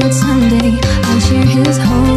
good Sunday. I'll share his home.